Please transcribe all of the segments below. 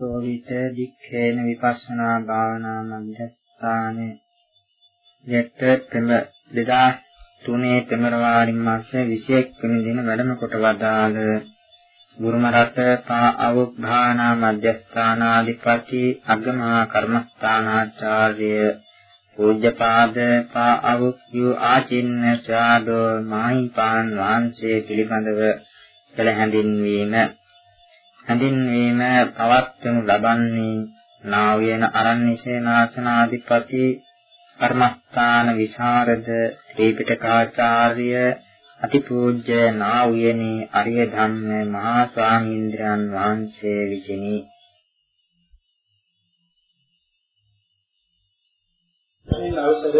බොහෝ විට දික්ඛේන විපස්සනා භාවනා මධ්‍යස්ථානේ යට ප්‍රම 2003 පෙබරවාරි මාසයේ 21 වෙනි දින වැඩම කොට වදාළ. ගුරුම රට පා අවුභානා මධ්‍යස්ථානාධිපති අගමහා කර්මස්ථානාචාර්ය පූජ්‍යපාද පා අවුක්යු ආචින්න ශාදෝ මාහිපාන් වහන්සේ පිළිබඳව කළ හැඳින්වීම හැඳින්වීම පවත්වනු ලබන්නේ නාවයන අරණ්‍ය සේනාසනාධිපති කර්මස්ථාන විශාරද ත්‍රිපිටකාචාර්ය අතිපූජ්‍ය නා වූයනී අරිය ධම්ම මහා ස්වාමීන්ද්‍රයන් වහන්සේ විසිනි. මේ අවසර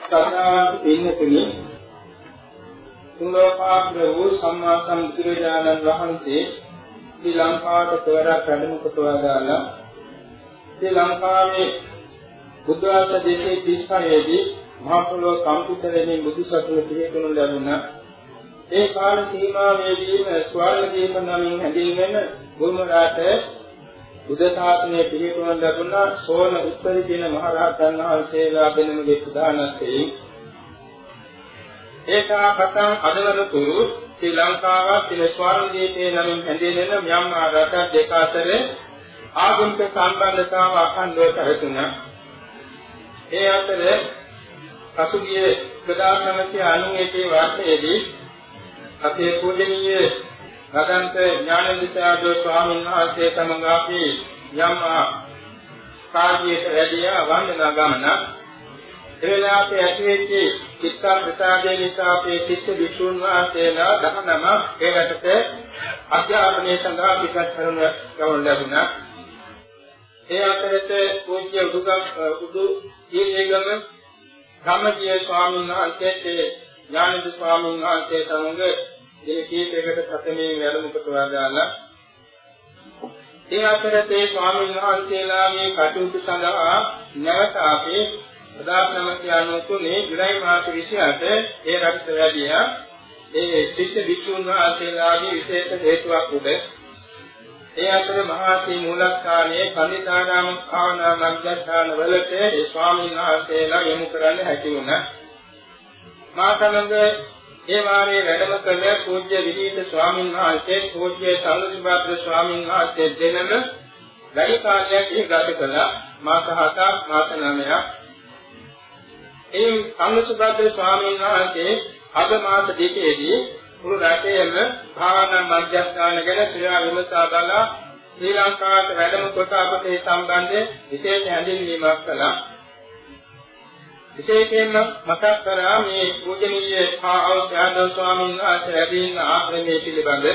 සතරාන්ත පින්නතුනි තුන්ලෝකාග්‍ර වූ සම්මා සම්බුදුරජාණන් වහන්සේ ශ්‍රී ලංකාවට තවරක් වැඩම කොට වදාලා ශ්‍රී ලංකාවේ බුද්ධ වර්ෂ 236 දී මහා පොළොව කම්පිත වෙමින් බුදු සසුන පිළිතුරු ලැබුණා. ඒ කාල සීමාවේදීම ස්වර්ණදීප නමින් හැඳින්වෙන ගුරුමරාට බුද්ධ ශාසනය පිළිතුරු ලැබුණා සෝන උත්තර දින මහ රහතන් වහන්සේලා වෙනුගේ ප්‍රධානත්වයෙන් ඒකා පතන් අදවනතුරු ශ්‍රී ලංකාවත් තින ස්වර්ණදීපේ නමින් හැඳින්වෙන මියන්මාර් රට දෙක අතර ආගමික සම්බන්ධතාව අඛණ්ඩව පැවතුණා. ඒ අතර පසුගිය 1991 වර්ෂයේදී අපේ පූජනීය ගගන්ත ඥානදිසාදෝ ස්වාමීන් වහන්සේ සමග අපි යම් කාර්යයට වැඩියා වන්දනා ගමන එවෙලාවේ ඇතිවෙච්ච චිත්ත ප්‍රසාදේ නිසා අපේ ශිෂ්‍ය භික්ෂුන් වහන්සේලා 19 ඒකට අධ්‍යාපනය සඳහා පිටත් කරන ගමන් ලැබුණා. ඒ අතරත පූජ්‍ය උදුගම් උදු දීගම ධම්මජීව ස්වාමීන් වහන්සේට ඥානද ස්වාමීන් වහන්සේ සමග මේ කීපයකට සතමේ වැඩම කොට වදාලා ඒ අතරතේ ස්වාමීන් වහන්සේලාගේ කටයුතු සඳහා නැවත අපේ 1993 ජුලයි මාස 28 ඒ රට වැඩියා ඒ ශිෂ්‍ය භික්ෂුන් වහන්සේලාගේ විශේෂ හේතුවක් උඩ ඒ අතර මහා සී මූලස්ථානයේ පන්දිතානාම භාවනා මග්ගස්ථාන වලට ඒ ස්වාමීන් වහන්සේලා යොමු කරන්න හැකි වුණා. මා සමග ඒ වාරයේ වැඩම කළ පූජ්‍ය විනීත ස්වාමීන් වහන්සේ පූජ්‍ය සංඝසුභාත්‍ර ස්වාමීන් වහන්සේ දෙනම වැඩි කාලයක් ගත කළා. මාස 7ක් මාස 9ක්. ඒ සංඝසුභාත්‍ර ස්වාමීන් වහන්සේ අද මාස දෙකේදී මුළු රටේම භාවනා මධ්‍යස්ථාන ගැන ශ්‍රේයා විමසා බලලා ශ්‍රී ලංකාවට වැඩම කොට අපට ඒ සම්බන්ධයෙන් විශේෂ හැඳින්වීමක් කළා. විශේෂයෙන්ම මතක් කරා මේ පූජනීය ආවස්යාදව ස්වාමීන් වහන්සේ වැඩින්න ආශ්‍රමයේ පිළිබඳ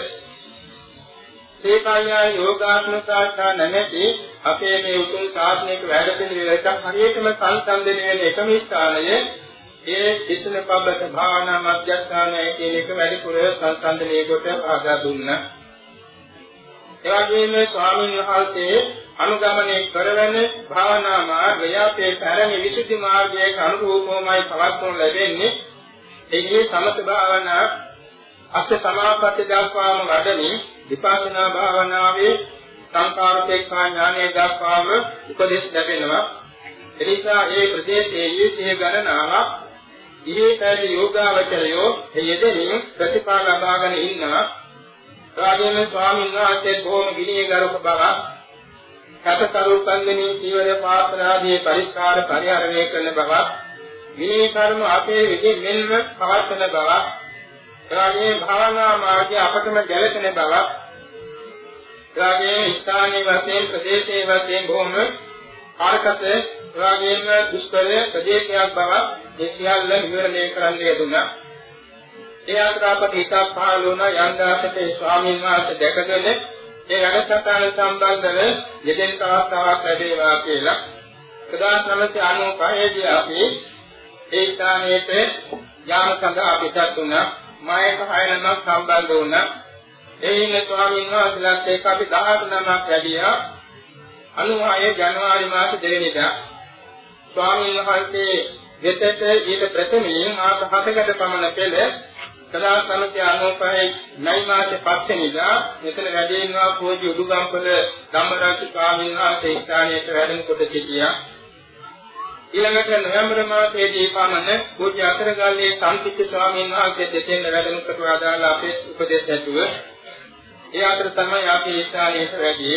සේකායා යෝගාත්ම සාක්ෂා නැමැති අපේ මේ උතුම් ශාසනික වැඩ පිළිවෙලට හරියටම සංසන්දනය වෙන එකම ස්ථානයේ ඒ චිත්තන පබ්බත භාවනා මධ්‍යස්ථානය කියන එක වැඩිපුර සංසන්දනය කොට ආදා දුන්නා. ඒ වගේම ස්වාමීන් වහන්සේ අනුගමනය කරවන භාවනා මාර්ගය අපේ පැරණි විසුද්ධි මාර්ගයේ අනුරූපවමයි පවත්වනු ලැබෙන්නේ. ඒකේ සමත භාවනා අෂ්ඨ සමාපatti දක්වාම වඩමින් විපස්සනා භාවනාවේ සංකාරපේක්ෂා ඥානය දක්වාම උපදෙස් ලැබෙනවා. එනිසා මේ ප්‍රදේශයේ ඊසේ ගණනාවක් ඉහි පැවති යෝගාවචරයෝ යෙදෙමින් ප්‍රතිඵල ලබාගෙන ඉන්නවා. රාජේම ස්වාමීන් වහන්සේ බොහොම ගිනියගරුක බවක් කටකරු කන්දෙනී ජීවර පාත්‍රාදී පරිස්කාර පරිහරණය කරන බවක් විනය කර්ම අපේ විදිහ මෙන්ම පවත්වන බවක් එවාගේ භාවනා මාර්ගය අපටම ගැලපෙන බවක් එවාගේ ස්ථානීය වශයෙන් ප්‍රදේශීය වශයෙන් බොහොම කාර්කත එවාගේම දුෂ්කර ප්‍රදේශයක් බව ඒ සියල්ල විවරණය කරන්න යෙදුණා. ඒ අතර අපට හිතක් පහළ වුණා යන්දාසකේ ස්වාමීන් වහන්සේ දැකගෙන ඒ වැඩසටහන සම්බන්ධව යෙදෙන අවස්ථාවක් ලැබේවා කියලා 1995 දී අපි ඒ ස්ථානයේට යාම සඳහා පිටත් වුණා. මායක හයනම සම්බන්ධ වුණා. ඒ ඉන්න ස්වාමීන් වහන්සේලාත් එක්ක අපි 18 නමක් වැඩියා. 96 ජනවාරි මාස 2 වෙනිදා ස්වාමීන් වහන්සේ වෙතට ඊට ප්‍රථමයෙන් මාස 7කට පමණ පෙර 1995 මැයි මාසේ 5 වෙනිදා මෙතන වැඩෙනවා පූජ්‍ය උඩුගම්පල ධම්මරාජ ස්වාමීන් වහන්සේ ස්ථානයට වැඩම කොට සිටියා. ඊළඟට නොවැම්බර් මාසයේදී පමණ පූජ්‍ය අතරගල්ලේ සම්පිච්ච ස්වාමීන් වහන්සේ දෙතෙන් වැඩම කොට ආදාළ අපේ උපදේශ ඇතුව ඒ අතර තමයි අපි ස්ථානයට වැඩි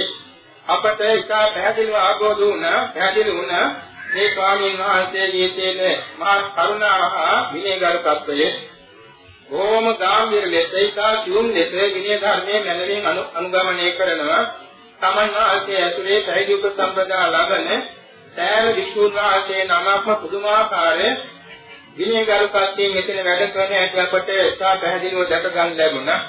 අපට ඉතා පැහැදිලිව ආબોධ වුණා පැහැදිලි වුණා මේ ස්වාමීන් වහන්සේගේ තියෙන මහා කරුණාව හා විනයගරුකත්වය බොහොම ගැඹීර ලෙස ඉතා සියුම් ලෙස විනය ධර්මයේ මැනවින් අනුගමනය කරනවා. තමන් වහන්සේ ඇසුරේ පැවිදි උපසම්පදා ලබන සෑම විසුණු වහන්සේ නමක්ම පුදුමාකාර විනයගරුකත්වයෙන් මෙතන වැඩ කරන හැටි අපට ඉතා පැහැදිලිව දැක ගන්න ලැබුණා.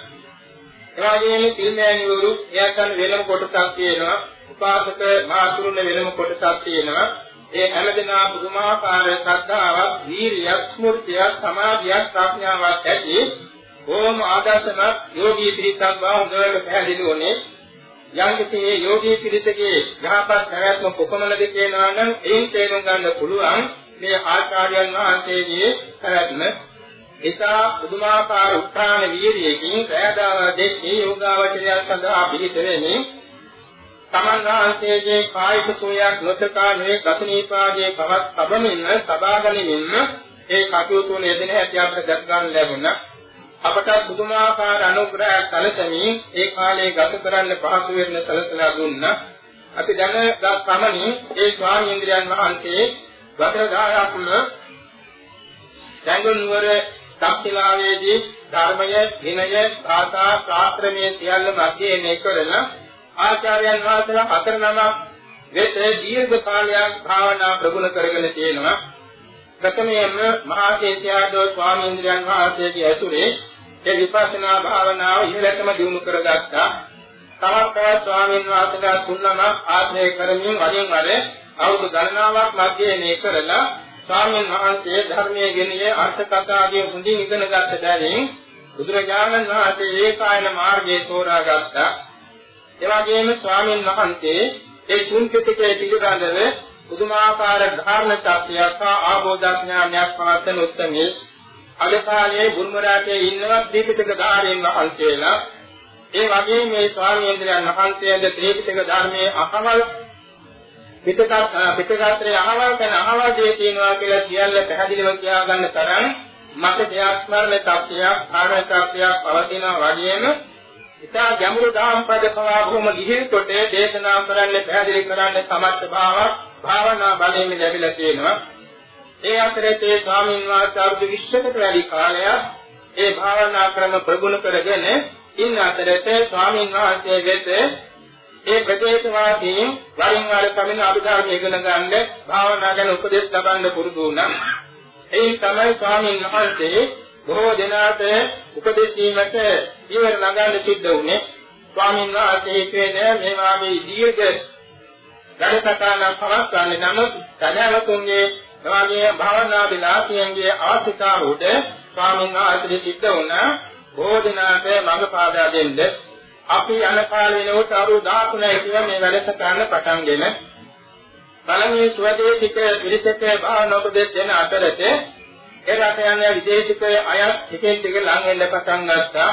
එවාගෙම සිල්මෑණිවරු එයාටන් වෙනම කොටසක් තියෙනවා. උපාසක මාතුරුන වෙනම කොටසක් තියෙනවා. ඒ හැමදෙනා පුදුමාකාර ශ්‍රද්ධාවක්, වීරියක්, ස්මෘතියක්, සමාධියක්, ප්‍රඥාවක් ඇති ඕම ආදර්ශමත් යෝගී පිරිසක් බව හොඳට පැහැදිලි වුණේ. යම්කිසි යෝගී පිරිසකේ යහපත් පැවැත්ම කොපමණද කියනවා නම් එයින් තේරුම් ගන්න පුළුවන් මේ ආචාර්යයන් වහන්සේගේ පැවැත්ම. ඒසා පුදුමාකාර උත්‍රාණ වීර්යයෙන් ප්‍රයදාව දෙකේ යෝගාවචරය සඳහා පිළිත වෙන්නේ තමන් වහන්සේගේ කායික සෝයක් නොතකා මේ ගසනීපාගේ පවත් තබමින් තබාගනිමින් ඒ කටයුතු වල යෙදෙන හැටි අපට දැක ගන්න ලැබුණා. අපට පුදුමාකාර අනුග්‍රහ සැලසමින් ඒ කාලේ ගත කරන්න පහසු වෙන්න සැලසලා දුන්නා. අපි දැනගත් පමණින් ඒ ස්වාමීන්ද්‍රයන් වහන්සේ වසර 10ක්ම දැඟුම් නුවර තක්ෂිලාවේදී ධර්මය, විනය, භාෂා, ශාස්ත්‍රමය සියල්ල අධ්‍යයනය කරලා ආචාර්යයන් වහන්සේලා හතර නමක් වෙත දීර්ඝ කාලයක් භාවනා ප්‍රගුණ කරගෙන තියෙනවා. ප්‍රථමයෙන්ම මහා කේශයාදෝ ස්වාමීන් වහන්සේගේ ඇසුරේ ඒ විපස්සනා භාවනාව ඉහළටම දියුණු කරගත්තා. තවත් තවත් ස්වාමීන් වහන්සේලා තුන්නම ආශ්‍රය කරමින් වරින් වර අවුරුදු ගණනාවක් මැදේ කරලා ස්වාමීන් වහන්සේ ධර්මයේ ගෙනියේ අර්ථ කතාදී හොඳින් ඉගෙන ගත්ත බැවින් බුදුරජාණන් වහන්සේ ඒකායන මාර්ගයේ තෝරාගත්තා. එවැගේම ස්වාමීන් වහන්සේ ඒ තුන් පිටකයේ පිළිබඳව පුදුමාකාර ධර්ම ශාස්ත්‍රයක් හා ආબોධඥානයක් පවත්වන උත්මේ අද කාලයේ බුරුම රටේ ඉන්නවත් දීපිටක ධාරයෙන් වහන්සේලා ඒ වගේම මේ ස්වාමීන් වහන්සේද ත්‍රිපිටක ධර්මයේ අහවල් පිටකත් පිටකත්‍රයේ අහවල් කරන අහවල් දේ තියෙනවා කියලා සියල්ල පැහැදිලිව කියා ගන්න තරම් මට දෙයක් ස්මරණ ශක්තියක් ආරණ ශක්තියක් පවතිනා වගේම ඉතා ගැඹුරු දාම් පද පවා බොහොම ගිහිල් කොට දේශනා කරන්න පැහැදිලි කරන්න සමර්ථ භාවයක් භාවනා බලයෙන් ලැබිලා තියෙනවා. ඒ අතරේ තේ ස්වාමීන් වහන්සේ අවුරුදු 20කට වැඩි කාලයක් ඒ භාවනා ක්‍රම ප්‍රගුණ කරගෙන ඉන්න අතරේ ස්වාමීන් වහන්සේ වෙත ඒ ප්‍රදේශවාසීන් වරින් වර කමින අභිධර්ම ඉගෙන ගන්න භාවනා ගැන උපදෙස් ලබන්න පුරුදු වුණා. එයින් තමයි ස්වාමීන් වහන්සේ බොහෝ දෙනාට උපදෙස් දීමට ඊවර නගන්න සිද්ධ වුණේ ස්වාමීන් වහන්සේ කියන්නේ මේ වාගේ දීර්ඝ වැඩසටහනක් පවත්වන්නේ නමුත් සදාවතුන්ගේ එවාගේ භාවනා විලාසියන්ගේ ආශිකාවුද ස්වාමීන් වහන්සේ සිද්ධ වුණා බොහෝ දෙනාට මඟ පාදා දෙන්න අපි යන කාලේ වෙනකොට අවුරුදු 13 ඉතිව මේ වැඩසටහන පටන්ගෙන බලමේ ස්වදේශික පිරිසක භාවනා උපදෙස් දෙන අතරතේ ඒ රට යන විදේශික අය ටිකෙන් ටික ලං වෙන්න පටන් ගත්තා.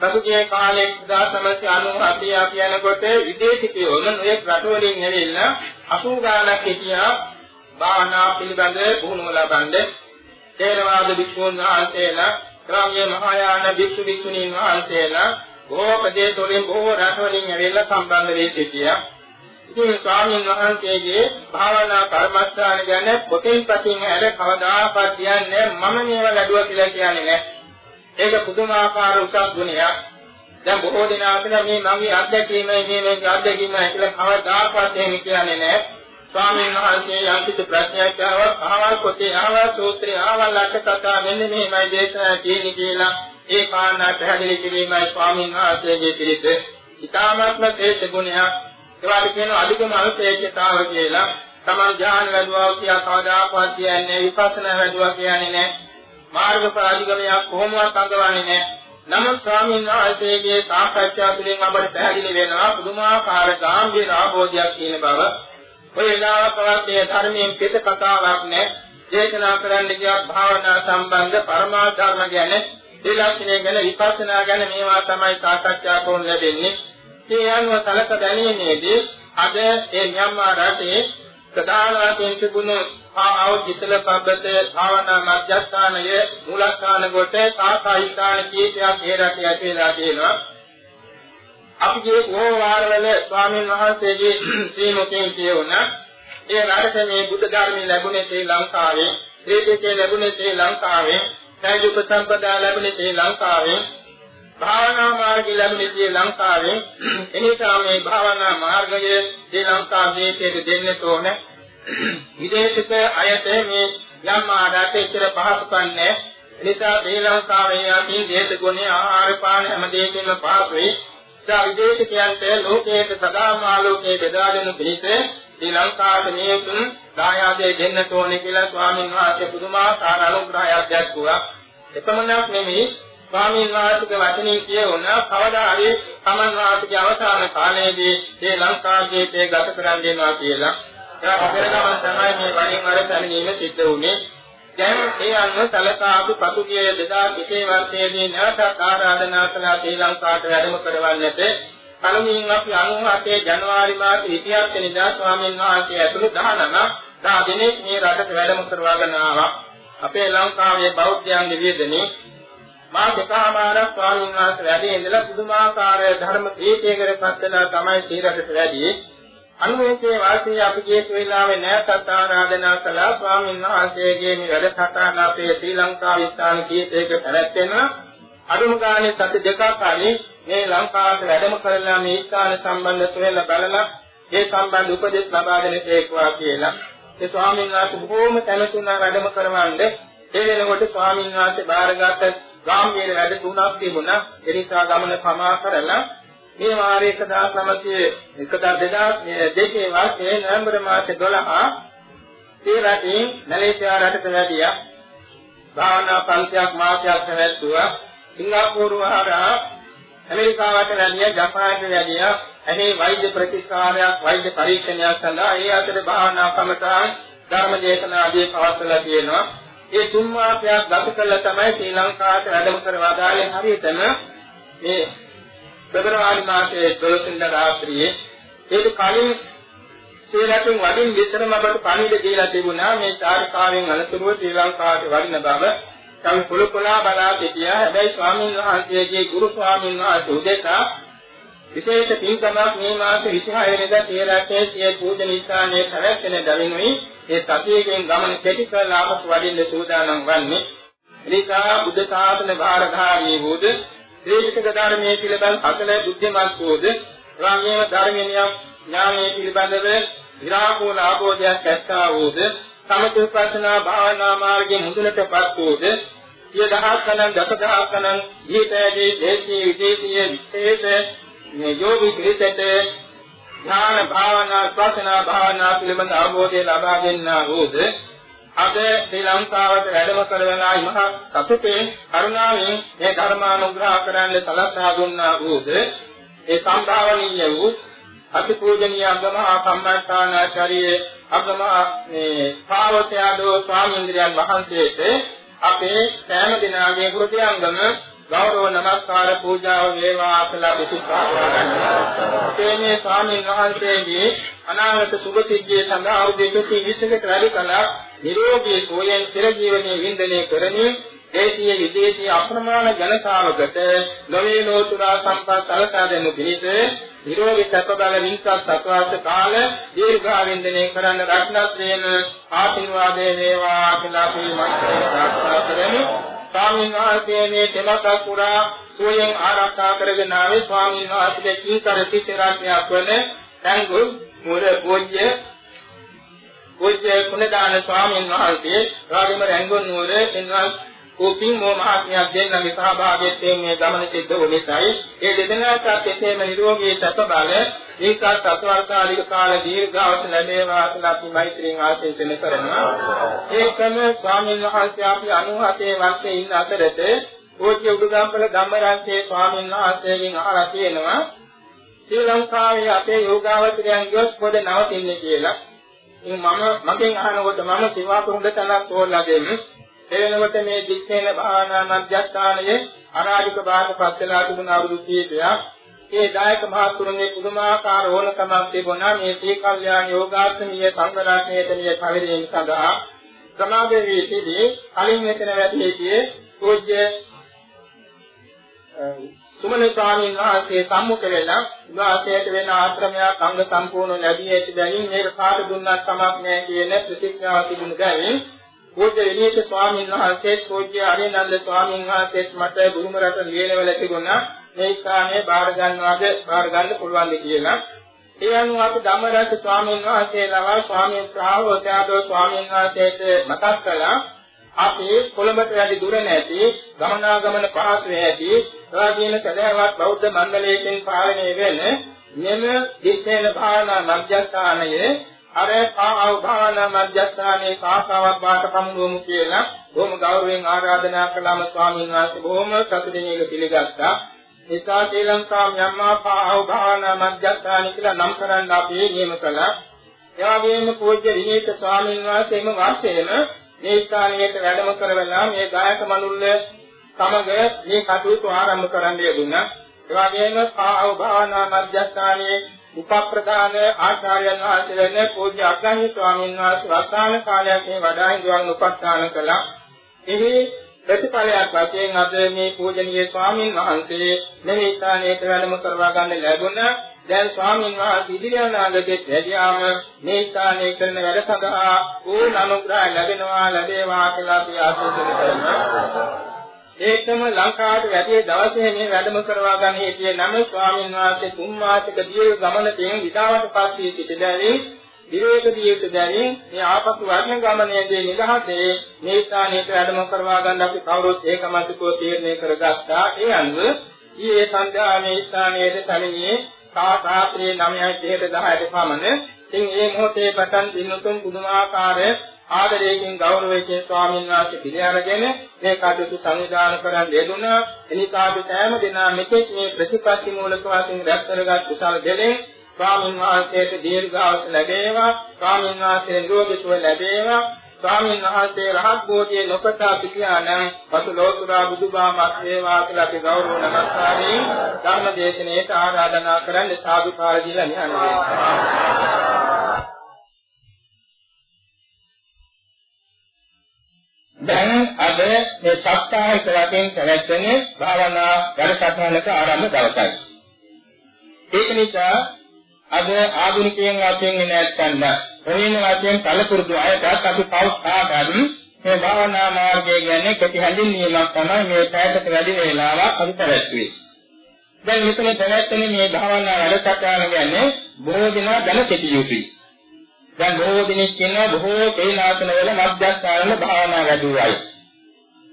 පසුගිය කාලේ 1997 කියනකොට විදේශිකයෝ නොයෙක් රටවලින් ඇවිල්ලා 80 ගාණක් හිටියා භාවනා පිළිබඳ පුහුණුව ලබන්නේ. තේරවාද භික්ෂුන් වහන්සේලා, ග්‍රාම්‍ය මහායාන භික්ෂු භික්ෂුණීන් වහන්සේලා බොහෝ ප්‍රදේශ වලින් බොහෝ රටවලින් ඇවිල්ලා සම්බන්ධ වෙ සිටියා. ඉතින් ස්වාමීන් වහන්සේගේ භාවනා කර්මස්ථාන ගැන පොතෙන් පතින් ඇර කවදාකවත් කියන්නේ මම මේවා ලැබුවා කියලා කියන්නේ නැහැ. ඒක පුදුමාකාර උසස් ගුණයක්. දැන් බොහෝ දෙනා කියන මේ මගේ අත්දැකීම මේ මේ අත්දැකීම කියලා කවදාකවත් එහෙම කියන්නේ නැහැ. ස්වාමීන් වහන්සේ යම් කිසි ප්‍රශ්නයක් ආවොත් අහවල් පොතේ අහවල් සූත්‍රයේ අහවල් අට කතා මෙන්න මෙහෙමයි දේශනා කියන්නේ කියලා ඒ කාරණා පැහැදිලි කිරීමයි ස්වාමීන් වහන්සේගේ පිළිත. ඊ타මාත්ම ශ්‍රේෂ්ඨ ගුණයක් ඒවට කියනවා අධිකම අල්පේක්ෂතාව කියලා. Taman ඥාන වැඩුවා කියා කවදාකවත් කියන්නේ විපස්සනා වැඩුවා කියන්නේ නැහැ. මාර්ගපාධිගමයක් කොහොමවත් අඟවන්නේ නැහැ. නමුත් ස්වාමීන් වහන්සේගේ සාකච්ඡා තුළින් අපට පැහැදිලි වෙනවා පුදුමාකාර ගාම්භීර ආභෝධයක් කියන බව. ඔය වෙලාවකවත් මේ ධර්මයෙන් පිට කතාවක් නැහැ. දේශනා කරන්න ගියත් භාවනා සම්බන්ධ පරමාර්ථ ධර්ම ගැන ත්‍රිලක්ෂණය ගැන විපස්සනා ගැන මේවා තමයි සාකච්ඡා කරන්න ලැබෙන්නේ. මේ අනුව සලක දැනීමේදී අද ඒ ම්‍යාන්මාර් රටේ ප්‍රධාන වශයෙන් තිබුණු ආවෝචිතල පබ්බත භාවනා මධ්‍යස්ථානයේ මූලස්ථාන කොට සාකායිකාන කීපයක් ඒ රටේ ඇතිලා තියෙනවා. අපගේ බොහෝ වාරවල ස්වාමීන් වහන්සේගේ ශ්‍රී මුඛයෙන් කියවුණා ඒ රටේ මේ බුද්ධ ධර්මයේ ලැබුණේ ශ්‍රී ලංකාවේ, ත්‍රිපිටකය ලැබුණේ ශ්‍රී ලංකාවේ, සායු උපසම්පදා ලැබුණේ ශ්‍රී ලංකාවේ, භාවනා මාර්ගය ලැබුණේ ශ්‍රී ලංකාවේ. එනිසා මේ භාවනා මාර්ගය ශ්‍රී ලංකාවේ දෙන්නට ඕන. විදේශික අයට මේ යම් ආදාතේ ඉතර පහසුකම් නැහැ. එනිසා ශ්‍රී ලංකාවේ යටින් දේශගුණේ ආහාර පාන හැම දෙයකින්ම පහසුයි. සා විදේශිකයන්ට ලෝකයේ සදාමාලෝකයේ බෙදා දෙනු පිණිස ශ්‍රී ලංකාවට නියුතුන් දායාදේ දෙන්නට ඕනේ කියලා ස්වාමීන් වහන්සේ පුදුමාකාර අනුග්‍රහයක් දැක්වුවා. එපමණක් නෙමෙයි ස්වාමීන් වහන්සේගේ වචනින් කියවුණා කවදා හරි තමන් වහන්සේගේ අවසාන කාලයේදී ශ්‍රී ලංකාවේ ගත කරන් දෙනවා කියලා. ඒක අපේ ගමන් තමයි මේ වරින් වර පැමිණීම සිද්ධ වුනේ. දැන් ඒ අනුව සලකා අපි පසුගිය 2001 වර්ෂයේදී නැවතත් ආරාධනා කළා ශ්‍රී ලංකාවට වැඩම කරවන්නට පළමුවෙන් අපි 97 ජනවාරි මාස 27 වෙනිදා ස්වාමීන් වහන්සේ ඇතුළු 19 දා දිනෙක මේ රටට වැඩම කරවාගෙන ආවා. අපේ ලංකාවේ බෞද්ධයන්ගේ වියදෙනේ මා දෙකමාරක් ස්වාමීන් වහන්සේ වැඩි ඉඳලා පුදුමාකාර ධර්ම ප්‍රීතියකට පත් වෙලා තමයි සීරකට වැඩි. අනුමේතේ වාසී අපි කීක වෙලාවේ නැවතත් ආරාධනා කළා ස්වාමීන් වහන්සේගේ මේ වැඩසටහන අපේ ශ්‍රී ලංකා විස්ථාන කීපයක පැවැත්වෙනවා. අදුම ගානේ සති දෙකක් කලින් මේ ලංකාවට වැඩම කරලා මේ ස්ථාන සම්බන්ධ සොයලා බලලා ඒ සම්බන්ධ උපදෙස් ලබා දෙන තේක්වා කියලා. ඒ ස්වාමීන් වහන්සේ බොහෝම කැමතුණා වැඩම කරවන්නේ. ඒ වෙනකොට ස්වාමීන් වහන්සේ බාරගත් ගාම්භීර වැඩ තුනක් තිබුණා. ඒ නිසා ගමන සමා කරලා මේ වාරයේ 1900 2002 වර්ෂයේ නොවැම්බර් මාසේ 12 ඒ රටේ මැලේසියා රටට වැඩියා. භාවනා පන්තියක් මාසයක් පැවැත්වුවා. සිංගප්පූරු හරහා ඇමරිකාවට වැඩියා ජපානයට වැඩියා එහි වෛද්‍ය ප්‍රතිස්කාරයක් වෛද්‍ය පරීක්ෂණයක් සඳහා ඒ අතර භාවනා කමතාන් ධර්ම දේශනා ආදී පවත්වලා තියෙනවා ඒ තුන් මාසයක් ගත කළා තමයි ශ්‍රී ලංකාවට වැඩම කර වදාළේ හරියටම මේ පෙබරවාරි මාසයේ 12 වෙනිදා රාත්‍රියේ ඒක කලින් ශ්‍රී වඩින් විතරම අපට පණිවිඩ දීලා තිබුණා. මේ චාරිකාවෙන් අනතුරුව ශ්‍රී ලංකාවට වඩින බව. කවි කුල කුලා බලා සිටියා හැබැයි ස්වාමීන් වහන්සේගේ ගුරු ස්වාමීන් වහන්සේ උදෙසා විශේෂ පින්කමක් මේ මාස 26 වෙනිදා සියලකේ සිය පූජන ස්ථානයේ පැවැත්වෙන දවිනුයි ඒ සතියකින් ගමන කෙටි කරලා ආපසු වඩින්න සූදානම් වන්නේ. එනිසා බුද්ධ ශාසන භාරධාරී වූද ශ්‍රේෂ්ඨ ධර්මයේ පිළිබඳ අසල බුද්ධිමත් වූද රාමයේ ධර්මයේ ඥානයේ පිළිබඳව විරාමෝල ආභෝධයක් ඇත්තා වූද සමථ භාවනා මාර්ගයේ මුදුනටපත් වූද සිය දහස් ගණන් දස දහස් ගණන් ජීවිතයේ දේශීය විදේශීය විශේෂ මේ යෝගී පිළිසෙට ඥාන භාවනා ශ්වාසනා භාවනා පිළිබඳ අවබෝධය ලබා දෙන්නා වූද අද ශ්‍රී ලංකාවට වැඩම කරවලා මහා සතුටේ කරුණාවෙන් මේ ධර්මානුග්‍රහ කරන්න සලස්වා දුන්නා වූද ඒ සම්භාවනීය වූ අතිපූජනීය අගමහා සම්මාස්ථානාචාර්ය අගමහා මේ පාවසයාදෝ ස්වාමීන් වහන්සේට අපේ සෑම දිනාගේ කෘතියංගම ගෞරව නමස්කාර පූජාව වේවා කියලා විසිකා කරගන්නවා. මේ ස්වාමීන් වහන්සේගේ අනාගත සුභ සිද්ධිය සඳහා අවුරුදු 120කට වැඩි කලක් නිරෝගී සෝයෙන් චිර ජීවනයේ වින්දනය කරමින් දේශීය විදේශීය අප්‍රමාණ ජනතාවකට නොවේ ලෝතුරා සම්පත් සලසා දෙනු පිණිස නිරෝගී සත්ව බල වින්සත් සත්වාස කාල දීර්ඝාවින්දනය කරන්න රත්නත්‍රේන ආශිර්වාදේ වේවා කියලා අපි මතකේ ප්‍රාර්ථනා කරමු. ස්වාමීන් වහන්සේ මේ තෙමසක් පුරා සෝයෙන් ආරක්ෂා කරගෙන ආවේ ස්වාමීන් වහන්සේගේ කීකර ශිෂ්‍යරාජ්‍යයක් වන සංඝු මුර පූජ්‍ය පූජ්‍ය කුණදාන ස්වාමීන් වහන්සේ රාජම රංගුන් නුවර එන්වත් කුපින් මෝ මහත්මයක් දෙන්නගේ සහභාගීත්වයෙන් මේ ගමන සිද්ධ වූ නිසායි. ඒ දෙදෙනාටත් එසේම නිරෝගී සැප බල ඒකත් අතවර්ෂාලික කාල දීර්ඝාස ලැබේවා කියලා අපි මෛත්‍රියෙන් ආශිර්වාද කරනවා. ඒකම ස්වාමීන් වහන්සේ අපි 97 වර්ෂයේ ඉන්න අතරත පූජ්‍ය උඩුගම්පල ධම්මරාජේ ස්වාමීන් වහන්සේගෙන් අහලා තියෙනවා. ශ්‍රී ලංකාවේ අපේ යෝගාවචරයන් ගියොත් පොඩ නවතින්නේ කියලා. ඉතින් මම මගෙන් අහනකොට මම සිවා කුරුඳ තනක් තෝරලා දෙන්නේ එවෙනකොට මේ දික්කේන භාවනා මධ්‍යස්ථානයේ අරාජික බාහිරපත් වෙලා තිබුණ අවුරුදු කීපයක්. ඒ දායක මහතුරුන්ගේ පුදුමාකාර ඕනකමක් තිබුණා මේ සී කල්යාණ යෝගාශ්‍රමීය සංඝරත්නයේ පරිදීම සඳහා. සමාගයේ වීතිදී කලින් මෙතන වැඩි සිටියේ පූජ්‍ය සුමන ස්වාමීන් වහන්සේ සම්මුඛ වෙලා උදාසයට වෙන ආශ්‍රමයක් අංග සම්පූර්ණ ලැබී ඇති බැවින් මේක කාට දුන්නත් කමක් නැහැ කියන ප්‍රතිඥාව තිබුණු බැවින් පූජ්‍ය විනීත ස්වාමීන් වහන්සේ පූජ්‍ය ආර්යනන්ද ස්වාමීන් වහන්සේත් මට බුදුම රට ලියනවල තිබුණා. මේ ස්ථානයේ බාර ගන්නවාද? බාර ගන්න පුළුවන්ද කියලා. ඒ අනුව අපි ධම්මරස ස්වාමීන් වහන්සේලා ස්වාමීන් ශ්‍රාවකයාදෝ ස්වාමීන් වහන්සේට මතක් කළා. අපි කොළඹට වැඩි දුර නැති ගමනාගමන පහසු ඇති එවාගේම සදහවත් බෞද්ධ මණ්ඩලයෙන් පාලනය වෙන මෙම දිත්තේන භාවනා මධ්‍යස්ථානයේ අර ආව භාවනා මධ්‍යස්ථානයේ සාසාවක් වාට පමුණුවමු කියලා බොහොම ගෞරවයෙන් ආරාධනා කළාම ස්වාමීන් වහන්සේ බොහොම සතුටින් ඒක පිළිගත්තා. නිසා ශ්‍රී ලංකා ම්‍යාන්මා පාව භාවනා මධ්‍යස්ථාන කියලා නම් කරන්න අපි නියම කළා. එවාගෙම පූජ්‍ය විනීත ස්වාමීන් වහන්සේම වාසයේම මේ ස්ථානයට වැඩම කරවලා මේ ගායක මනුල්ල සමග මේ කටයුතු ආරම්භ කරන්න යෙදුණා. එවාගෙම පාව භාවනා මධ්‍යස්ථානයේ උපප්‍රධාන ආචාර්යයන් වහන්සේ වෙන පූජ්‍ය අග්‍රහී ස්වාමීන් වහන්සේ වසාන කාලයක් මේ වඩා හිඳුවන් උපස්ථාන කළා. එහි ප්‍රතිඵලයක් වශයෙන් අද මේ පූජනීය ස්වාමීන් වහන්සේ මේ ස්ථානයට වැඩම කරවා ගන්න ලැබුණා. දැන් ස්වාමීන් වහන්සේ ඉදිරි අනාගතයේ වැඩියාම මේ ස්ථානයේ කරන වැඩ සඳහා ඕන අනුග්‍රහ ලැබෙනවා ලැබේවා කියලා අපි ආශිර්වාද කරනවා. ඒකම ලංකාවට වැඩි දවසේ මේ වැඩම කරවා ගන්න හේතුවේ නම ස්වාමීන් වහන්සේ තුන් මාසික දීර්ඝ ගමනකින් විදාවට පස්සේ සිටිනාදී විවේක දියුත දැනින් මේ ආපසු වර්ණ ගමනේදී නිදහසේ මේ ස්ථානයට වැඩම කරවා ගන්න අපි කවුරුත් ඒකමතිකව තීරණය කරගත්තා. ඒ අනුව ඊයේ සන්ධ්‍යා මේ ස්ථානයේ තනියේ රාත්‍රී 9:30ට 10ට පමණ ඉතින් මේ මොහොතේ පටන් දිනුතුන් පුදුමාකාර ආදරයෙන් ගෞරවයෙන් ස්වාමීන් වහන්සේ පිළිඅරගෙන මේ කටයුතු සංවිධානය කරන් දෙදුනා. එනිසා අපි සෑම දිනම මෙතෙක් මේ ප්‍රතිපත්ති මූලක වශයෙන් රැස් කරගත් කුසල දෙලෙන් ස්වාමීන් වහන්සේට දීර්ඝාස ලැබේවා. ස්වාමීන් වහන්සේ නිරෝගී සුව ලැබේවා. ස්වාමීන් වහන්සේ රහත් බෝධියේ නොපතා සිටියානම් පසු ලෝතුරා බුදුබාමත් වේවා කියලා අපි ගෞරව නමස්කාරයෙන් ධර්ම දේශනාවට ආරාධනා කරන්න සාදු කාල දීලා නිහඬ දැන් අද මේ සප්තාහික වශයෙන් පැවැත්වෙන භාවනා වැඩසටහනක ආරම්භ දවසයි. ඒක නිසා අද ආධුනිකයන් වශයෙන් ඉන්න නැත්නම් ප්‍රවීණ වශයෙන් කලපුරුදු අයටත් අපි පෞස්ථාගන් මේ භාවනා මාර්ගය කියන්නේ කෙටි හැඳින්වීමක් තමයි මේ පැයකට වැඩි වේලාවක් අපි පැවැත්වුවේ. දැන් මෙතන පැවැත්වෙන මේ භාවනා වැඩසටහන කියන්නේ බොහෝ දෙනා දැන සිටිය යුතුයි. දැන් බොහෝ දෙනෙක් කියනවා බොහෝ තේනාසන වල මධ්‍යස්ථානවල භාවනා වැඩුවයි.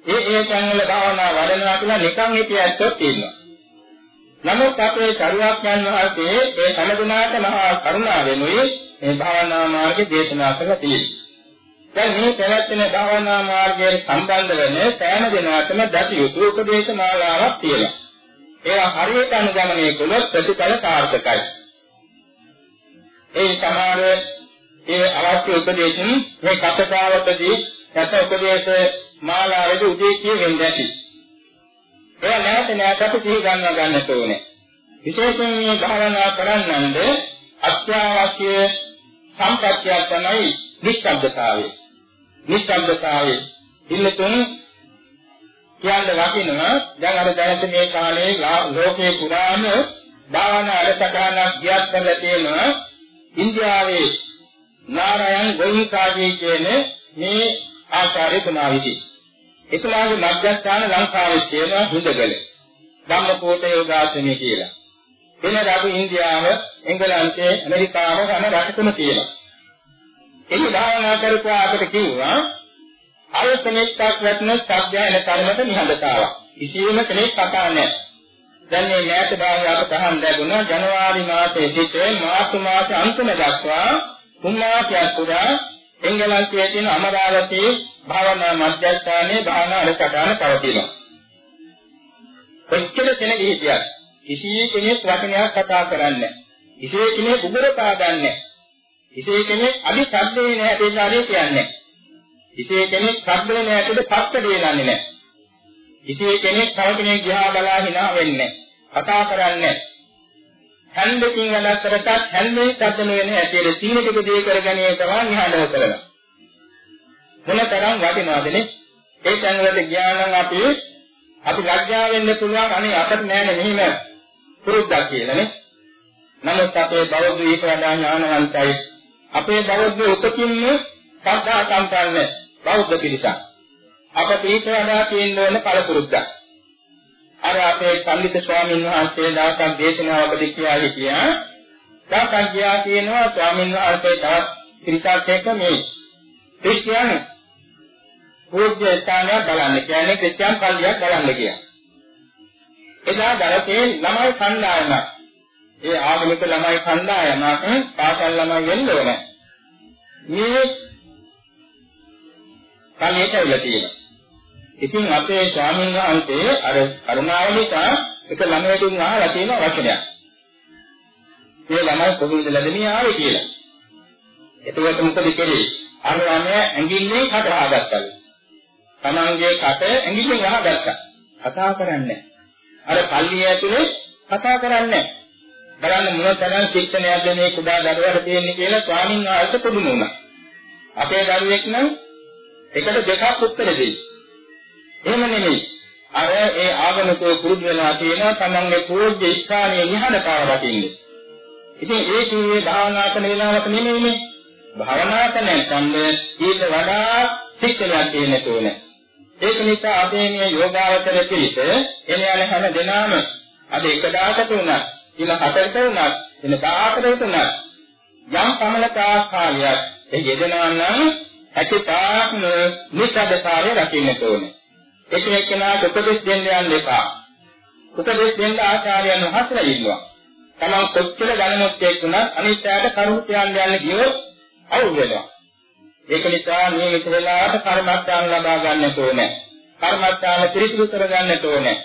ඒ ඒ තැන්වල භාවනා වඩනවා කියලා නිකන් හිතියත් තියෙනවා. නමුත් අපේ චරුවක්යන් වහන්සේ ඒ සමදුනාට මහා කරුණාවෙනුයි මේ භාවනා මාර්ගය දේශනා කරලා තියෙන්නේ. දැන් මේ පැවැත්වෙන භාවනා මාර්ගයට සම්බන්ධ වෙන සෑම දිනකටම දති යුතු උපදේශ මාලාවක් තියෙනවා. ඒවා හරියට අනුගමනය කළොත් ප්‍රතිඵල සාර්ථකයි. ඒ සමහර ඒ අවශ්‍ය උපදේශන් මේ කතාවකදී රස උපදේශ මාලාවේදී උදේ කියෙන්නේ නැති. ඒවා නැවත නැවතත් සිහි ගන්නවා ගන්නට ඕනේ. විශේෂයෙන් මේ භාවනා කරන්නන්ද අත්‍යවශ්‍ය සම්පත්තියක් තමයි නිශ්ශබ්දතාවය. නිශ්ශබ්දතාවය. ඉන්නතුන් කියන්න වටිනවා දැන් අර දැනට මේ කාලේ ලෝකේ පුරාම භාවනා අලසකහනක් ගියත් කරලා තියෙනවා ඉන්දියාවේ නාරයන් ගෝහිකාජී කියන මේ ආචාර්ය තුමා විසින් එතුමාගේ මධ්‍යස්ථාන ලංකාවේ තියෙනවා හුඳගල. ධම්මකෝට යෝගාසනය කියලා. එන රටු ඉන්දියාව, එංගලන්තේ, ඇමරිකාව හැම රටකම තියෙනවා. එහි භාවනා කරපුවා අපිට කිව්වා ආයතනෙක්ක් වැටෙන ශබ්දයන කර්මත නිහඬතාවක්. කිසියම් කෙනෙක් කතා නැහැ. දැන් මේ මෑත භාගය අපට අහන් ලැබුණා ජනවාරි මාසයේ සිට මාර්තු මාස අන්තිම දක්වා තුන් මාසයක් පුරා එංගලන්තයේ තියෙන අමරාවතී භාවනා මධ්‍යස්ථානයේ භාවනා අලකටන පවතිනවා. කොච්චර කෙනෙක් හිටියත් කිසි කෙනෙක් වචනයක් කතා කරන්නේ නැහැ. කිසි කෙනෙක් උගර පාදන්නේ නැහැ. කිසි කෙනෙක් අදි ශබ්දේ නැහැ දේශාලේ කියන්නේ. කිසි කෙනෙක් ශබ්ද වෙන ඇටට පත්ත දෙලන්නේ නැහැ. කිසි කෙනෙක් තව කෙනෙක් දිහා බලා hina වෙන්නේ නැහැ. කතා කරන්නේ නැහැ. හන්දකින් වැඩක් කරතත් හන්දේ සද්දන වෙන ඇටේ සීන ටික දී කරගන්නේ තමයි නිහඬව කරනවා. මොනතරම් වටිනවදනේ? ඒ තැන්වලට ගියා නම් අපි අපි ලැජ්ජා වෙන්න පුළුවන් අනේ අපට නෑනේ මෙහිම පුරුද්දක් කියලානේ. නමුත් අපේ බෞද්ධ ඊට වඩා ඥානවන්තයි. අපේ බෞද්ධ උපකින්ම සද්ධා සම්පන්න බෞද්ධ පිරිසක්. අපට ඊට වඩා තියෙන්න ඕන පළපුරුද්දක්. අර අපේ පඬිත් ස්වාමීන් වහන්සේ දාසක් දේශනාවකදී කියා හිටියා. දාසක් ගියා කියනවා ස්වාමීන් වහන්සේ තවත් පිරිසක් එක්ක මේ ක්‍රිස්තියානි පූජ්‍ය ස්ථානය බලන්න කියන්නේ ක්‍රිස්තියානි පල්ලියක් බලන්න කියලා. එදා දවසේ ළමයි කණ්ඩායමක් ඒ ආගමික ළමයි කණ්ඩායමක් පාසල් ළමයි වෙන්න ඕනේ. මේ කලියට ඇවිල්ලා තියෙනවා. ඉතින් අපේ ස්වාමීන් වහන්සේ අර කරුණාව නිසා එක ළමයෙකුන් අහලා තියෙන වචනයක්. මේ ළමයි කොහොමද ලැබෙන්නේ ආවේ කියලා. එතකොට මොකද කෙරේ? අර ළමයා ඇඟිල්ලේ කට වහගත්තා. තමන්ගේ කට ඇඟිල්ලෙන් වහගත්තා. කතා කරන්නේ අර පල්ලිය ඇතුලේ කතා කරන්නේ බලන්න මොන තරම් ශික්ෂණයක්ද මේ කුඩා දරුවාට තියෙන්නේ කියලා ස්වාමීන් වහන්සේ පුදුම වුණා. අපේ දරුවෙක් නම් එකට දෙකක් උත්තර දෙයි. එහෙම නෙමෙයි. අර ඒ ආගමිකව පුරුදු වෙලා තියෙනවා තමන්ගේ පූජ්‍ය ස්ථානයේ නිහඬතාව දකින්නේ. ඉතින් ඒ කිව්වේ භාවනා කරන වෙලාවක නෙමෙයිනේ. භාවනා කරන නැත්නම් ඊට වඩා ශික්ෂණයක් තියෙන්න ඕනේ. ඒක නිසා අපේ මේ යෝගාවචර පිළිස එන යන හැම දිනම අද එක දාකට උනත් දින හතරකට උනත් දින 14කට උනත් යම් පමණක ආකාරයක් ඒ යෙදෙනවා නම් ඇතිතාක්ම නිසද්දතාවය රකින්න ඕනේ. එක එක්කෙනාට උපදෙස් දෙන්න යන්න එපා. උපදෙස් දෙන්න ආචාර්යයන් වහන්සේලා ඉන්නවා. තමන් කොච්චර ගණනොත් එක්කුණත් අනිත්‍යයට කරුණු කියන්න යන්න ගියොත් අවුල් වෙනවා. ඒක නිසා නියමිත වෙලාවට කර්මස්ථාන ලබා ගන්නට ඕනේ. කර්මස්ථාන පිරිසිදු කර ගන්නට ඕනේ.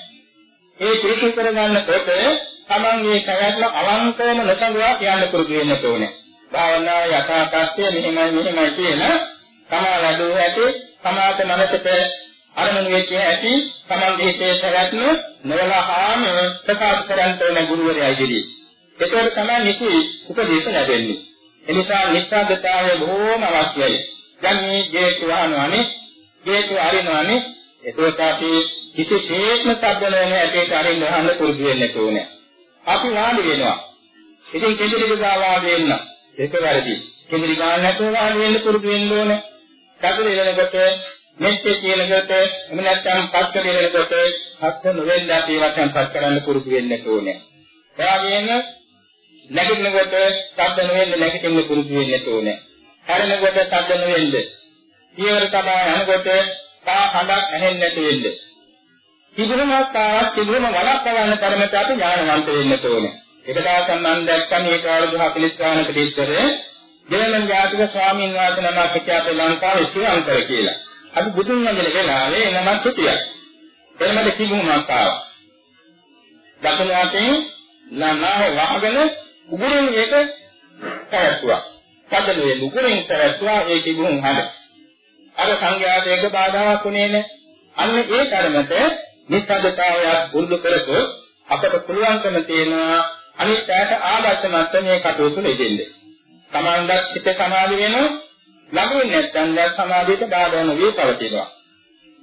ඒ පිරිසිදු කර ගන්නකොට තමන්ගේ කයත්ම අවංකවම නොසඟවා කියන්න පුරුදු වෙන්න ඕනේ. භාවනාව යථාර්ථය මෙහෙමයි මෙහෙමයි කියලා තමා වැඩුව ඇති සමාත මනසට අරමුණු වෙච්ච ඇති තමන්ගේ හිතේ පැවැත්ම නොලහාම ප්‍රකාශ කරන්ට ඕන ගුරුවරයා ඉදිරියේ. ඒකෝට තමයි නිසි උපදේශ ලැබෙන්නේ. එනිසා නිස්සද්දතාවය බොහෝම අවශ්‍යයි. දැන් මේ ජේතු වහනවානේ, ජේතු අරිනවානේ. ඒකෝට අපි කිසිසේත්ම සබ්ද නොවන ඇටේට අරින්න වහන්න පුරුදු වෙන්න ඕනේ. අපි වාඩි වෙනවා. ඉතින් කෙඳිරි ගාවා වෙන්න. ඒක වැරදි. කෙඳිරි ගාන්න නැතුව වාඩි වෙන්න පුරුදු වෙන්න ඕනේ. කතරේ වෙනකොට මෙච්චේ කියනකොට එහෙම නැත්නම් පස්ක දෙනකොට හත්ත නොවෙන්න අපි වචන පස් කරන්න පුරුදු වෙන්න ඕනේ. එයාගෙන නැගිටිනකොට ශබ්ද නොවෙන්න නැගිටින්න පුරුදු වෙන්න ඕනේ. හැරෙනකොට ශබ්ද නොවෙන්න. පියවර තබා යනකොට තා හඬක් ඇහෙන්නේ නැති වෙන්න. කිසිමක් තාවක් කිසිම වලක් කරන්න තරමට අපි ඥානවන්ත වෙන්න ඕනේ. ඒක දවසක් මම දැක්කම මේ කාලේ පිළිස්කානක දෙච්චර දෙවන ජාතික ස්වාමීන් වහන්සේ නමක් හිටියා අපේ ලංකාවේ ශ්‍රී අංකර කියලා. අපි බුදුන් වහන්සේ වෙලාවේ නමක් හිටියා. එළමද කිඹුමක් ආවා. දකුණු අතේ ළමාව වහගෙන උගුරෙන් ඒක පැවැත්තුවා. පදලුවේ උගුරෙන් පැවැත්තුවා ඒ කිඹුම් හද. අර සංඝයාතයක බාධාවක් උනේ නැහැ. අන්න ඒ කර්මත නිස්සද්දතාවයක් පුරුදු කරකෝ අපට පුළුවන්කම තියෙනවා අනිත්‍යයට ආදර්ශමත් මේ කටයුතු දෙන්නේ. තමන්වත් හිත සමාධි වෙනවා ළඟින් නැත්නම් දැන් සමාධියට බාධා නොවී පවතිනවා.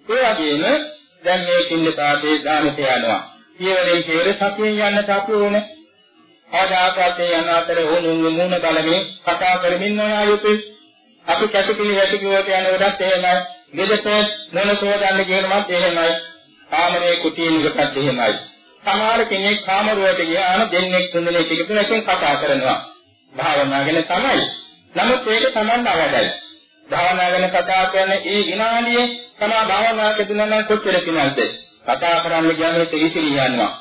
ඒ වගේම දැන් මේ කිල්ලපාතේ දානට යනවා. පියවරෙන් පියවර සතියෙන් යන්නට අපි ඕනේ. ආදාපතේ යන අතර ඕනුන් මුණ බලමින් කතා කරමින් යන අයුතුයි. අපි කැටකිලි වැටිකුවට යනකොටත් එහෙමයි. මෙදට මොන සෝදන්න කියනවත් එහෙමයි. කාමරේ කුටියකටත් එහෙමයි. සමහර කෙනෙක් කාමරුවට ගියාම දෙන්නෙක් තුන්දෙනෙක් එකතු කතා කරනවා. භාවනා ගැන තමයි. නමුත් ඒක Taman අවදයි. භාවනා ගැන කතා කරන ඒ විනාඩියේ තමා භාවනාවක දුන්නා නම් කොච්චර කිනල්ද? කතා කරන්න කියන්නේ තෙවිසිලි යනවා.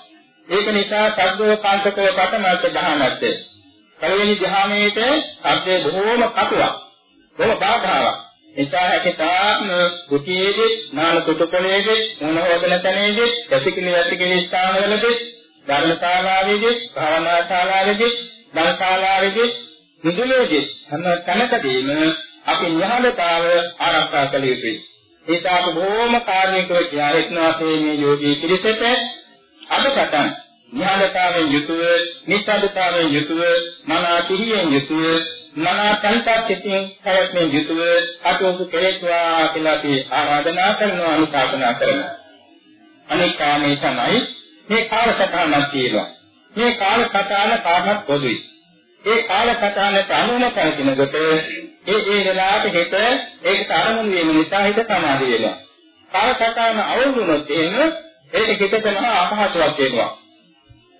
ඒක නිසා සද්දෝ කාන්තකෝ පටමල්ත දහනස්ස. පළවෙනි ධ්‍යානයේට සද්දේ බොහෝම කටුවක්. බොහොම බාධාවක්. නිසා හැකිතාක්ම කුටියේදී නාන කුටුකලයේදී මොන හොදන තැනේදී ප්‍රතිකිලි වැටිකිලි ස්ථානවලදී ධර්මශාලාවේදී භාවනා ශාලාවේදී ධර්මශාලාවේදී මුදුලේදී හැම තැනකදීම අපි ඥානතාව ආරක්ෂා කළ යුතුයි. ඒක අපි බොහොම කාර්මිකව ඥානස්නාසේ මේ යෝගී පිළිසෙට අද පටන් ඥානතාවෙන් යුතුව, නිස්සද්දතාවෙන් යුතුව, මනා කිහියෙන් යුතුව, මනා සංකප්පයෙන් පැවැත්මෙන් යුතුව අතෝසු කෙරෙත්වා කියලා අපි ආරාධනා කරනවා අනුශාසනා කරනවා. අනෙක් කාමේ තමයි මේ කාලසටහනක් තියෙනවා. මේ කාලසටහන කාටත් පොදුයි. ඒ කාලසටහනට අනුව පැවතිනකොට ඒ ඒ වෙලාවට හිත ඒකට අරමුණු වෙන නිසා හිත සමාධි වෙනවා. කාලසටහන අවුල් වුණොත් එහෙම ඒක හිතට මහා අපහසුයක් වෙනවා.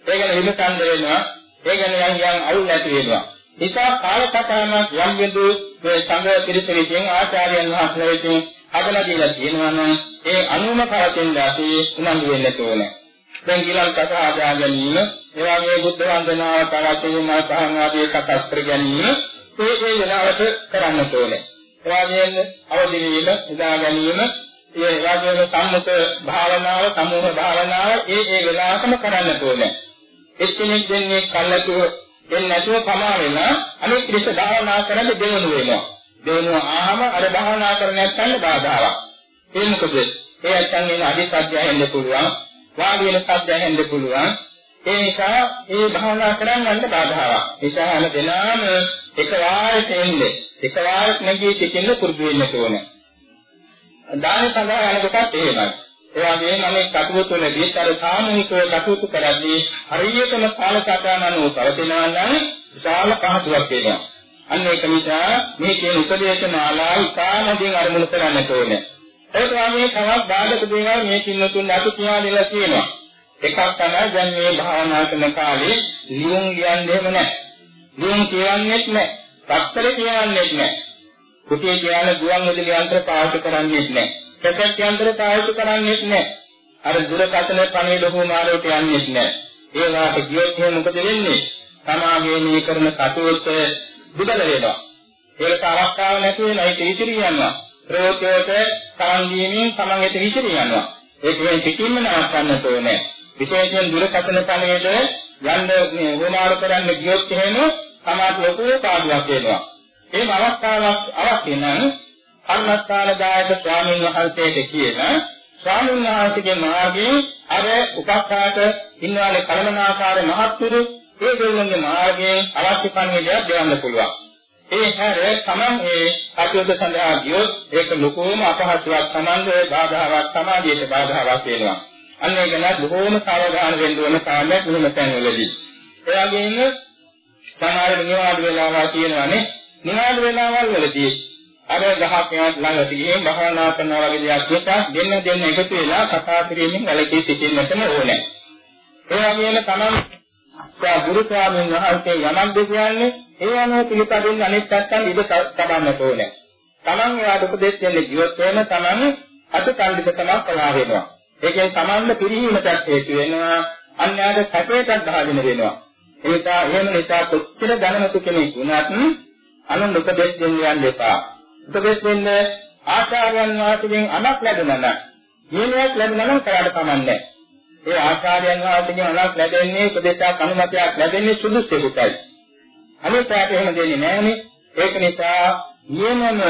ඒ ගැන විමසන්න වෙනවා. ඒ ගැන යම් යම් අවුල් ඇති වෙනවා. නිසා කාලසටහනක් යම් බිඳු මේ සංඝ පිරිස විසින් ආචාර්යයන් වහන්සේලා විසින් හදලා දීලා තියෙනවා නම් ඒ අනුම පවතින දැසි උනන්දු වෙන්න ඕනේ. දැන් ඊළඟ කතා ආදා ගැනීම, ඒ වගේ බුද්ධ වන්දනාව පවතින මහාන් ආදී කතා කර ගැනීම ඒ ඒ වෙලාවට කරන්න ඕනේ. ඒ වගේම අවදි වීම, ඉදා ගැනීම, ඒ වගේම සම්මුත භාවනාව, සමූහ භාවනාව ඒ ඒ වෙලාවකම කරන්න ඕනේ. එක්කෙනෙක් දෙන්නේ කල්ලාතුව දෙන්නේ නැතුව පමා වෙලා අනිත් ක්‍රිෂ භාවනා කරන්න දෙවනු වෙනවා. දෙවනුව ආවම අර භාවනා කර නැත්නම් බාධාවක්. ඒ මොකද? ඒ අත්යන් වෙන අධික අධ්‍යයනය වෙන්න පුළුවන්. වාඩි වෙන සද්දයෙන් හෙන්න පුළුවන්. ඒ නිසා මේ භාවනා කරන්නන්න බාධාවක්. ඒ නිසා හැම දිනම එක වාරයට එන්නේ. එක වාරයක් නැගී සිටින්න පුරුදු වෙන්න ඕනේ. දාන සඳහා යන කොටත් එහෙමයි. ඒ වගේම මේ කටයුතු වලදී අර සාමූහිකව කටයුතු කරද්දී හරියටම කාලසටහන අනුව පවතිනවා නම් විශාල පහසුවක් වෙනවා. අන්න ඒක නිසා මේ කියන උපදේශ මාලාව ඉතාමකින් අරමුණු කරන්නට ඕනේ. ඒක වගේ තවත් බාධක දේවල් මේ පින්නතුන් අතු කියලා දෙලා තියෙනවා. එකක් තමයි දැන් මේ භාවනා කරන කාලේ ලියුම් ලියන්නේම නැහැ. ලියුම් කියන්නේත් නැහැ. පත්තර කියන්නේත් නැහැ. කුටියේ කියන ගුවන් විදුලි යන්ත්‍ර පාවිච්චි කරන්නේත් නැහැ. කැසට් යන්ත්‍ර පාවිච්චි කරන්නේත් නැහැ. අර දුරකථන පණේ ලොකු මාරෝට යන්නේත් නැහැ. ඒ වාට ගියොත් එහෙනම් මොකද වෙන්නේ? සමාගයේ මේ කරන කටයුත්ත දුබල වෙනවා. ඒකට අවස්ථාවක් නැති වෙලා ඒක ඉතිරි යනවා. ප්‍රයෝගයට තරන් දීමෙන් තමන්ට විසිරී යනවා. ඒක වෙන පිටින්ම නවත්තන්නට ඕනේ. විශේෂයෙන් දුරකථන පණිවිඩ යන්න මේ වුණාර කරන්න ගියොත් එහෙම සමාජ ලොකු පාඩුවක් වෙනවා. ඒ අවස්ථාවක් අවශ්‍ය නම් කර්මස්ථානදායක ස්වාමීන් වහන්සේට කියන ස්වාමීන් වහන්සේගේ මාර්ගයේ අර උපස්ථායක ඉන්නවානේ කලමනාකාර මහත්තුරු ඒ දෙවියන්ගේ මාර්ගයෙන් අවශ්‍ය පණිවිඩයක් දෙන්න පුළුවන්. ඒ හැර තමන් ඒ කටයුතු සඳහා ගියොත් ඒක ලොකෝම අපහසුයක් තමන්ගේ බාධාවක් සමාජයට බාධාවක් වෙනවා. අන්න ඒක නම් බොහෝම සාවධාන වෙන්න ඕන කාලයක් මෙහෙම තැන්වලදී. ඒ වගේම සමහර නිවාඩු වෙලාවා කියනවානේ නිවාඩු වෙලාවල් වලදී අර ගහක් ළඟට ගිහින් භාවනා කරනවා වගේ දෙයක් නිසා දෙන්න දෙන්න එකතු වෙලා කතා කිරීමෙන් වැළකී සිටින්නටම ඕනේ. ඒ වගේම තමන් සා ගුරු ස්වාමීන් වහන්සේ යමක් දෙන්නේ ඒ අනුව පිළිපදින්න අනිත් පැත්තන් ඉඳ තබන්නට ඕනේ. Taman එයාට උපදෙස් දෙන්න ජීවත් වෙන Taman අත කණ්ඩිතකමක් කළා වෙනවා. ඒකෙන් Tamanද පිරිහීමට හේතු වෙනවා. අන්‍යයට සැපයටත් භාජන වෙනවා. ඒ නිසා එහෙම නිසා කොච්චර ධනමතු කෙනෙක් වුණත් අනුන් උපදෙස් දෙන්න යන්න එපා. උපදෙස් දෙන්න ආචාර්යයන් වහන්සේගෙන් අනක් ලැබුණා නම්, නියමයක් ලැබුණා නම් කරාට කමන්නේ ඒ ආචාර්යයන් වහන්සේගෙන් අනක් ලැබෙන්නේ උපදේශයක් අනුමතයක් ලැබෙන්නේ සුදුසුකයි. අනිත් පැයට එහෙම දෙන්නේ නැහනේ. ඒක නිසා නියමම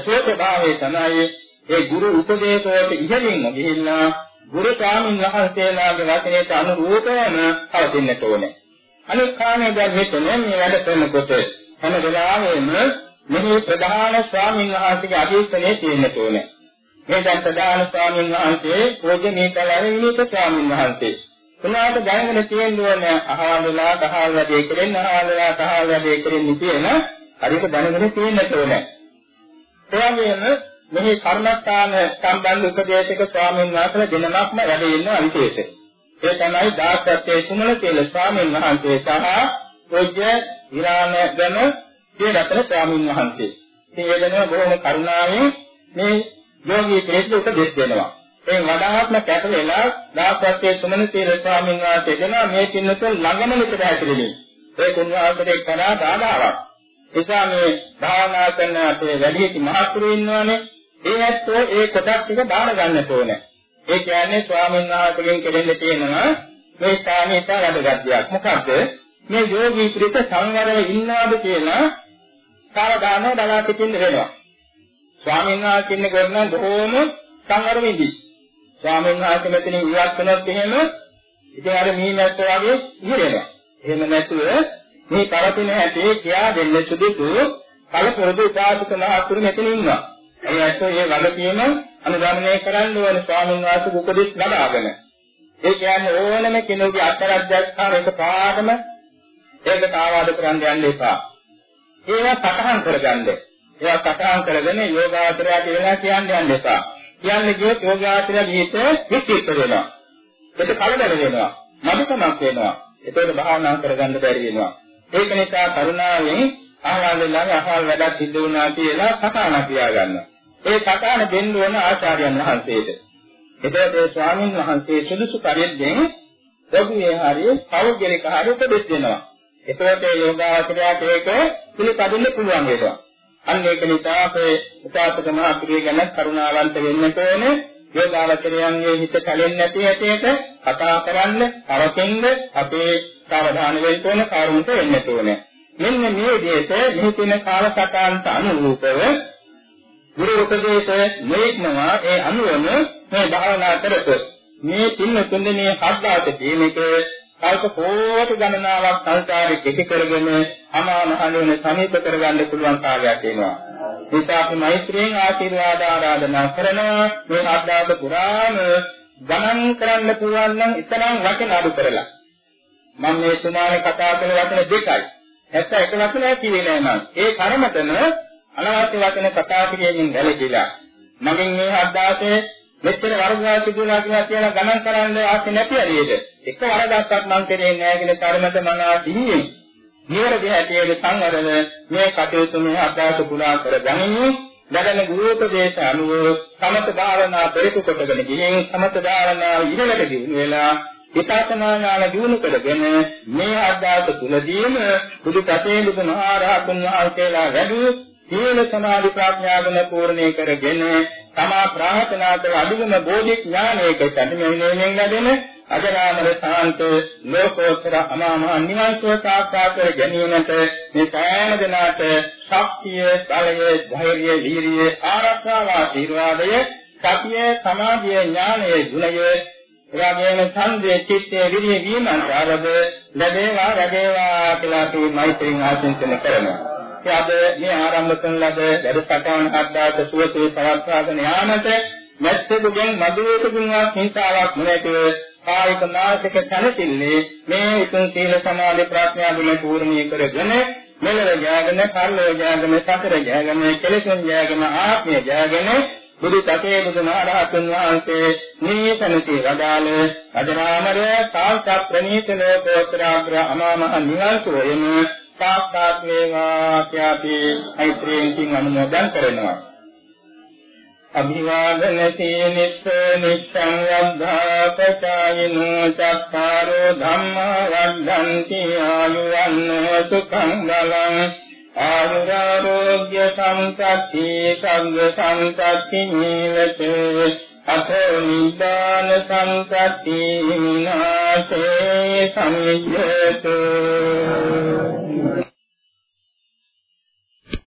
සෝතභාවයේ තමයි ඒ ගුරු උපදේශයට ඉහළින්ම ගිහිල්ලා ගුරු ස්වාමීන් වහන්සේලාගේ වචනයට අනුරූපවම පවතින්නට ඕනේ. අනිත් කාණේ දැන් මෙතන මේ වැඩ කරනකොට හැම වෙලාවෙම මෙහි ප්‍රධාන ස්වාමීන් වහන්සේගේ අධිෂ්ඨනයේ තියෙන්න ඕනේ. මේ දැන් ප්‍රධාන ස්වාමීන් වහන්සේ පූජනීය කලාවේ විනීත ස්වාමීන් වහන්සේ. උනාට දැනගෙන තියෙන්න ඕනේ අහවල් වෙලා තහවල් වැඩේ කරෙන්න අහවල් වෙලා තහවල් වැඩේ කරෙන්න කියන හරියට දැනගෙන තියෙන්න ඕනේ. ඒ වගේම මෙහි කර්මස්ථාන සම්බන්ධ උපදේශක ස්වාමීන් වහන්සේලා දෙනමක්ම වැඩ ඉන්නවා විශේෂ. ඒ තමයි දාසත්වයේ කුමල කියලා ස්වාමීන් වහන්සේ සහ පූජ්‍ය විරාණ ගම සියරතන ස්වාමීන් වහන්සේ. ඉතින් ඒ දෙනවා බොහොම කරුණාවෙන් මේ යෝගී කෙනෙකුට උපදෙස් දෙනවා. ඒ වඩාත්ම කැප වෙලා දාසත්වයේ සුමන තීර ස්වාමීන් වහන්සේ දෙනවා මේ පින්නතුන් ළඟම විතර ඇතිරෙන්නේ. ඒ කුණාවතේ කරා බාධාවක්. එසා මේ භාවනා කරන අපේ වැඩිහිටි මහත්තුරු ඉන්නවනේ. ඒ ඇත්තෝ ඒ කොටස් ටික දාන ගන්නට ඕනේ. ඒ කියන්නේ ස්වාමීන් වහන්සේගෙන් කෙරෙන්න තියෙනවා මේ ස්ථානයේ වැදගත් දෙයක්. මොකද මේ යෝගී පිරිස සංවරව ඉන්නවාද කියලා සාවධානව බලා සිටින්න වෙනවා. ස්වාමීන් වහන්සේ ඉන්න ගොඩ නම් බොහෝම සංවර වෙදී. ස්වාමීන් වහන්සේ මෙතනින් ඉවත් වෙනත් එහෙම ඉතින් අර මීමැස්ස වගේ ඉහිරෙනවා. එහෙම නැතුව මේ පවතින හැටි කියා දෙන්න සුදුසු කලපුරුදු උපාසක මහතුරු මෙතන ඉන්නවා. ඒ ඇත්තෝ මේ වගකීම අනුගමනය කරන්න ඕන ස්වාමීන් වහන්සේ උපදෙස් ලබාගෙන. ඒ කියන්නේ ඕනම කෙනෙකුගේ අත්තරක් දැක්කම ඒක පාඩම ඒකට ආවාද කරන්න යන්න එපා. ඒවා සටහන් කරගන්න. ඒවා සටහන් කරගෙන යෝගාචරයට වෙලා කියන්න යන්න එපා. කියන්නේ කියොත් යෝගාචරය ගිහිත විචිත්ත වෙනවා. ඒක කලබල වෙනවා. මදුකමක් වෙනවා. ඒකට භාවනා කරගන්න බැරි වෙනවා. ඒක නිසා කරුණාවෙන් අහවල් වෙලාවේ අහවල් වැඩක් සිද්ධ වුණා කියලා සටහන තියාගන්න. ඒ සටහන දෙන්න ඕන ආචාර්යයන් වහන්සේට. එතකොට ඒ ස්වාමීන් වහන්සේ සුදුසු පරිද්දෙන් ලොකුවේ හරිය පෞද්ගලික හරිය උපදෙස් දෙනවා. එතකොට ඒ යෝගාවචරයට ඒක පිළිපදින්න පුළුවන් වෙනවා. අන්න ඒක නිසා අපේ උපාසක මහත්මිය ගැන කරුණාවන්ත වෙන්න ඕනේ. යෝගාවචරයන්ගේ හිත කැලෙන්නේ නැති ඇටයට කතා කරන්න, අවකෙන්ද අපේ සාවධාන වෙන්න ඕන, කාරුණික වෙන්න ඕනේ. මෙන්න මේ විදිහට මෙහි තියෙන කාලසටහනට අනුරූපව ගුරු උපදේශ නොයෙක්නවා ඒ අනුවම මේ භාවනා කරතොත් මේ තින්න තුන්නේ මේ හත්දාට තියෙනක කල්ප කෝටි ගණනාවක් සංසාරේ කෙටි කරගෙන අමා මහ නිවන සමීප කරගන්න පුළුවන් කාර්යයක් වෙනවා. නිසා අපි මෛත්‍රියෙන් ආශිර්වාද ආරාධනා කරනවා මේ හත්දාට පුරාම ගණන් කරන්න පුළුවන් නම් ඊතරම් වචන අඩු කරලා. මම මේ සුමානේ කතා කරන වචන දෙකයි. නැත්නම් එක වචනයක් කියේ නෑ මම. ඒ කර්මතන අනවශ්‍ය වචන කතා කිරීමෙන් වැළකීලා මගෙන් මේ අද්දාසේ මෙච්චර වරදවා සිදුලා කියලා කියලා ගණන් කරන්න ආසෙ නැති ඇරියද එක වරදක්වත් මං කරේ නෑ කියන කර්මත මනා සිහියෙන් නිවැරදි හැටියට සංවරව මේ කටයුතු මේ අද්දාස පුරා කර ගනිමු. ලැබෙන ගුරුපදේශ අනුව සමත භාවනා පෙරට කොටගෙන ගිහින් සමත භාවනා ඉහළට දිනු වෙලා විපස්සනා ඥාන දිනු කරගෙන මේ අද්දාස තුලදීම බුදු පසේ බුදු මහරහතුන් වහන්සේලා වැඩි සීල සමාධි ප්‍රඥා ගුණ පූර්ණේ කරගෙන තමා ප්‍රාර්ථනා කළ අදුගම බෝධි ඥානයක සැදෙමින් ලැබෙන අජරාමර සාන්ත ලෝකෝත්තර අමාමහ නිවන් සුව සාක්ෂාත් කර ගැනීමට මේ සෑම දිනකට ශක්තිය, බලය, ධෛර්යය, වීරිය, ආරක්ෂාව, ආශිර්වාදය, සතිය, සමාධිය, ඥානය, ගුණය එවාගේම ඡන්දයේ චිත්තයේ විරිය වීමන්තරද ලැබේවා ලැබේවා කියලා අපි මෛත්‍රියෙන් ආශිර්වාද කරනවා අද මේ ආරම්භ කරන ලද වැඩසටහන අද්දාත සුවසේ පවත්වාගෙන යාමට මැස්සෙකුගෙන් මදුවේකුගෙන්වත් හිංසාවක් නොනැතිව කායික මානසික සැනසෙල්ලේ මේ උතුම් සීල සමාධි ප්‍රඥා ගුණ පූර්ණී කරගෙන මෙලව ජයගෙන පරලෝ ජයගෙන සතර ජයගෙන කෙලෙසුන් ජයගෙන ආත්මය ජයගෙන බුදු සතේ බුදු මහරහතුන් වහන්සේ මේ සනසී වදාළ අදරාමර සාක්ෂාත් ප්‍රණීත ලෝකෝත්තර අමා මහ නිවන් සෝයම සාක්ෂාත් වේවා කියලා අපි මෛත්‍රියෙන් අනුමෝදන් කරනවා. අභිවාදන සීනිස්ස නිච්ඡං වද්ධා පචායිනෝ චක්කාරෝ ධම්මා වද්ධන්ති ආයුවන්නෝ සුඛං බලං ආයුරාෝග්‍ය සම්පත්‍ති සංඝ සම්පත්‍ති නීවතේ අතෝ නිදාන සම්පත්‍ති විනාශේ සම්යතු